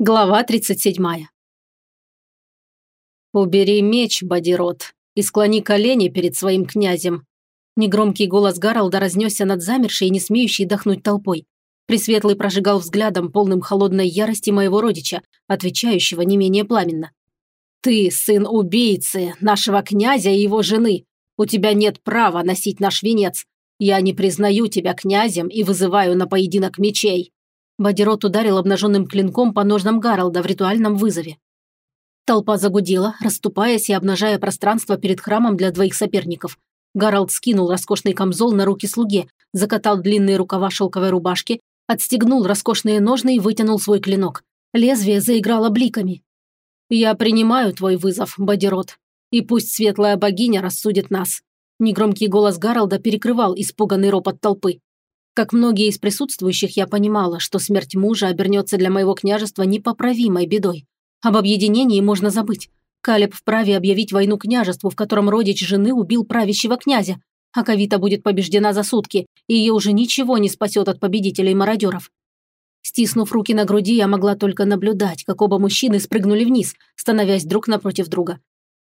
Глава 37. «Убери меч, Бодирот, и склони колени перед своим князем». Негромкий голос Гаралда разнесся над замершей и не смеющей дохнуть толпой. Пресветлый прожигал взглядом, полным холодной ярости моего родича, отвечающего не менее пламенно. «Ты сын убийцы, нашего князя и его жены. У тебя нет права носить наш венец. Я не признаю тебя князем и вызываю на поединок мечей». Бодирот ударил обнаженным клинком по ножнам Гаралда в ритуальном вызове. Толпа загудела, расступаясь и обнажая пространство перед храмом для двоих соперников. Гаралд скинул роскошный камзол на руки слуге, закатал длинные рукава шелковой рубашки, отстегнул роскошные ножны и вытянул свой клинок. Лезвие заиграло бликами. «Я принимаю твой вызов, Бодирот, и пусть светлая богиня рассудит нас». Негромкий голос Гаралда перекрывал испуганный ропот толпы. Как многие из присутствующих, я понимала, что смерть мужа обернется для моего княжества непоправимой бедой. Об объединении можно забыть. Калеб вправе объявить войну княжеству, в котором родич жены убил правящего князя. А Кавита будет побеждена за сутки, и ее уже ничего не спасет от победителей мародеров. Стиснув руки на груди, я могла только наблюдать, как оба мужчины спрыгнули вниз, становясь друг напротив друга.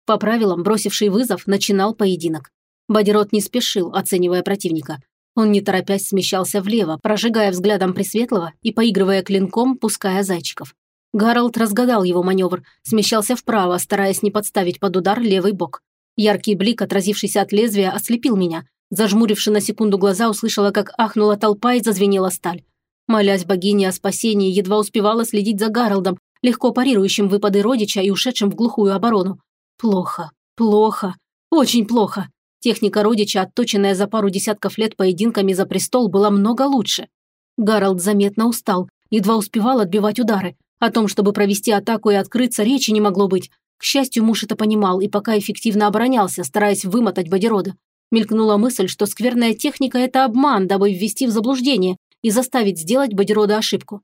По правилам, бросивший вызов, начинал поединок. Бадирот не спешил, оценивая противника. Он не торопясь смещался влево, прожигая взглядом Пресветлого и поигрывая клинком, пуская зайчиков. Гарольд разгадал его маневр, смещался вправо, стараясь не подставить под удар левый бок. Яркий блик, отразившийся от лезвия, ослепил меня. Зажмуривши на секунду глаза, услышала, как ахнула толпа и зазвенела сталь. Молясь богине о спасении, едва успевала следить за Гарольдом, легко парирующим выпады родича и ушедшим в глухую оборону. Плохо, плохо, очень плохо. Техника родича, отточенная за пару десятков лет поединками за престол, была много лучше. Гарольд заметно устал, едва успевал отбивать удары. О том, чтобы провести атаку и открыться, речи не могло быть. К счастью, муж это понимал и пока эффективно оборонялся, стараясь вымотать бодирода. Мелькнула мысль, что скверная техника – это обман, дабы ввести в заблуждение и заставить сделать бодирода ошибку.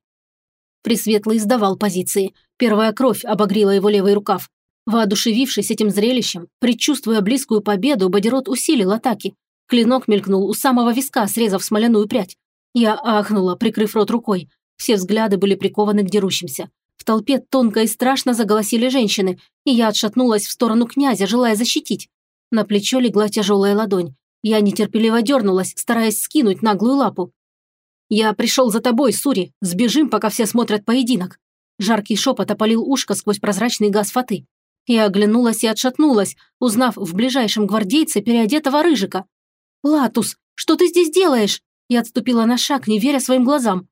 Пресветлый сдавал позиции. Первая кровь обогрела его левый рукав. Воодушевившись этим зрелищем, предчувствуя близкую победу, Бодирот усилил атаки. Клинок мелькнул у самого виска, срезав смоляную прядь. Я ахнула, прикрыв рот рукой. Все взгляды были прикованы к дерущимся. В толпе тонко и страшно заголосили женщины, и я отшатнулась в сторону князя, желая защитить. На плечо легла тяжелая ладонь. Я нетерпеливо дернулась, стараясь скинуть наглую лапу. «Я пришел за тобой, Сури. Сбежим, пока все смотрят поединок». Жаркий шепот опалил ушко сквозь прозрачный газ фаты. Я оглянулась и отшатнулась, узнав в ближайшем гвардейце переодетого рыжика. «Латус, что ты здесь делаешь?» Я отступила на шаг, не веря своим глазам.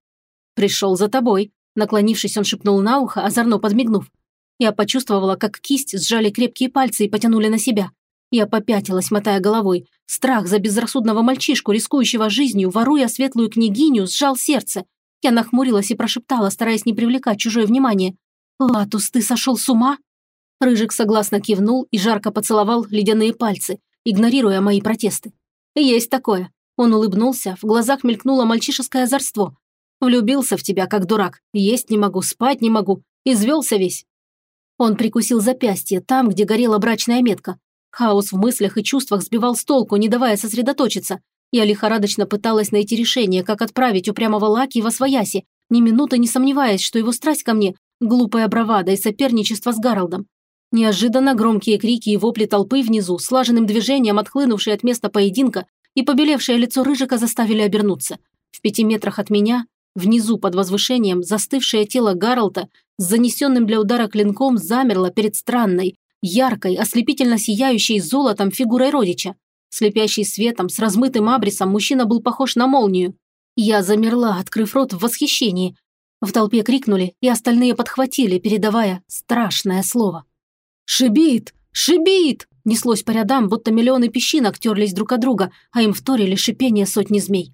«Пришел за тобой», наклонившись, он шепнул на ухо, озорно подмигнув. Я почувствовала, как кисть сжали крепкие пальцы и потянули на себя. Я попятилась, мотая головой. Страх за безрассудного мальчишку, рискующего жизнью, воруя светлую княгиню, сжал сердце. Я нахмурилась и прошептала, стараясь не привлекать чужое внимание. «Латус, ты сошел с ума?» Рыжик согласно кивнул и жарко поцеловал ледяные пальцы, игнорируя мои протесты. «Есть такое». Он улыбнулся, в глазах мелькнуло мальчишеское озорство. «Влюбился в тебя, как дурак. Есть не могу, спать не могу. Извелся весь». Он прикусил запястье, там, где горела брачная метка. Хаос в мыслях и чувствах сбивал с толку, не давая сосредоточиться. Я лихорадочно пыталась найти решение, как отправить упрямого Лаки во свояси, ни минуты не сомневаясь, что его страсть ко мне – глупая бравада и соперничество с Гарольдом. Неожиданно громкие крики и вопли толпы внизу, слаженным движением отхлынувшие от места поединка и побелевшее лицо Рыжика заставили обернуться. В пяти метрах от меня, внизу под возвышением, застывшее тело Гарлта с занесенным для удара клинком замерло перед странной, яркой, ослепительно сияющей золотом фигурой родича. Слепящий светом, с размытым абрисом, мужчина был похож на молнию. Я замерла, открыв рот в восхищении. В толпе крикнули, и остальные подхватили, передавая страшное слово. «Шибит! Шибит!» Неслось по рядам, будто миллионы песчинок терлись друг от друга, а им вторили шипение сотни змей.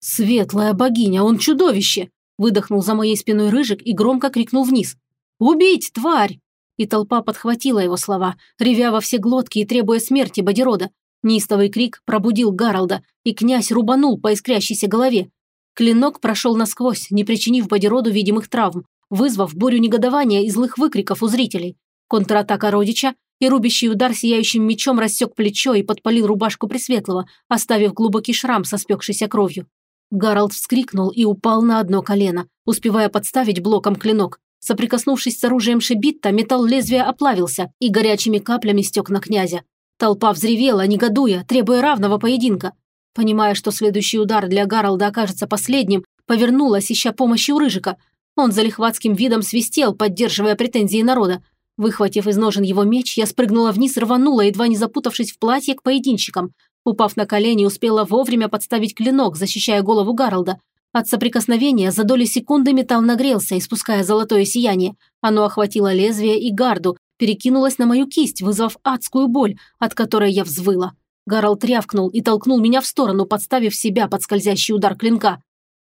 «Светлая богиня, он чудовище!» Выдохнул за моей спиной рыжик и громко крикнул вниз. «Убить, тварь!» И толпа подхватила его слова, ревя во все глотки и требуя смерти Бодирода. Неистовый крик пробудил Гаралда, и князь рубанул по искрящейся голове. Клинок прошел насквозь, не причинив Бодироду видимых травм, вызвав бурю негодования и злых выкриков у зрителей. Контратака родича, и рубящий удар сияющим мечом рассек плечо и подпалил рубашку Пресветлого, оставив глубокий шрам со спекшейся кровью. Гарольд вскрикнул и упал на одно колено, успевая подставить блоком клинок. Соприкоснувшись с оружием Шибитта, металл лезвия оплавился и горячими каплями стек на князя. Толпа взревела, негодуя, требуя равного поединка. Понимая, что следующий удар для Гаролда окажется последним, повернулась, ища помощи у Рыжика. Он за лихватским видом свистел, поддерживая претензии народа. Выхватив из ножен его меч, я спрыгнула вниз, рванула, едва не запутавшись в платье к поединщикам. Упав на колени, успела вовремя подставить клинок, защищая голову Гаролда. От соприкосновения за доли секунды металл нагрелся, испуская золотое сияние. Оно охватило лезвие и гарду, перекинулось на мою кисть, вызвав адскую боль, от которой я взвыла. Гарольд рявкнул и толкнул меня в сторону, подставив себя под скользящий удар клинка.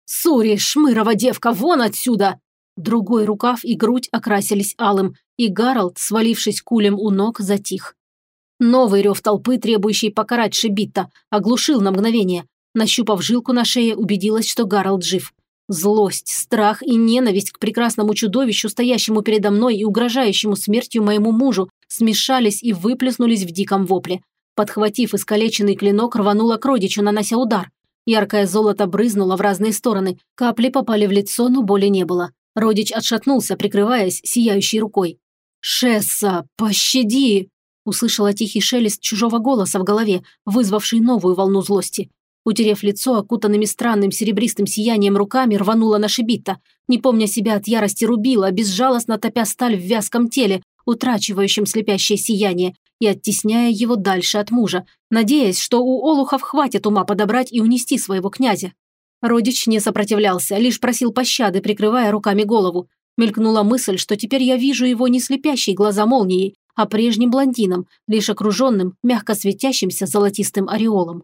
«Сури, шмырова девка, вон отсюда!» Другой рукав и грудь окрасились алым, и Гарольд, свалившись кулем у ног, затих. Новый рев толпы, требующий покарать Шибитта, оглушил на мгновение. Нащупав жилку на шее, убедилась, что Гарольд жив. Злость, страх и ненависть к прекрасному чудовищу, стоящему передо мной и угрожающему смертью моему мужу, смешались и выплеснулись в диком вопле. Подхватив искалеченный клинок, рванула к родичу, нанося удар. Яркое золото брызнуло в разные стороны, капли попали в лицо, но боли не было. Родич отшатнулся, прикрываясь сияющей рукой. «Шесса, пощади!» Услышала тихий шелест чужого голоса в голове, вызвавший новую волну злости. Утерев лицо, окутанными странным серебристым сиянием руками, рванула на Шибита. Не помня себя от ярости рубила, безжалостно топя сталь в вязком теле, утрачивающем слепящее сияние, и оттесняя его дальше от мужа, надеясь, что у Олухов хватит ума подобрать и унести своего князя. Родич не сопротивлялся, лишь просил пощады, прикрывая руками голову. Мелькнула мысль, что теперь я вижу его не слепящей глаза молнией, а прежним блондином, лишь окруженным, мягко светящимся золотистым ореолом.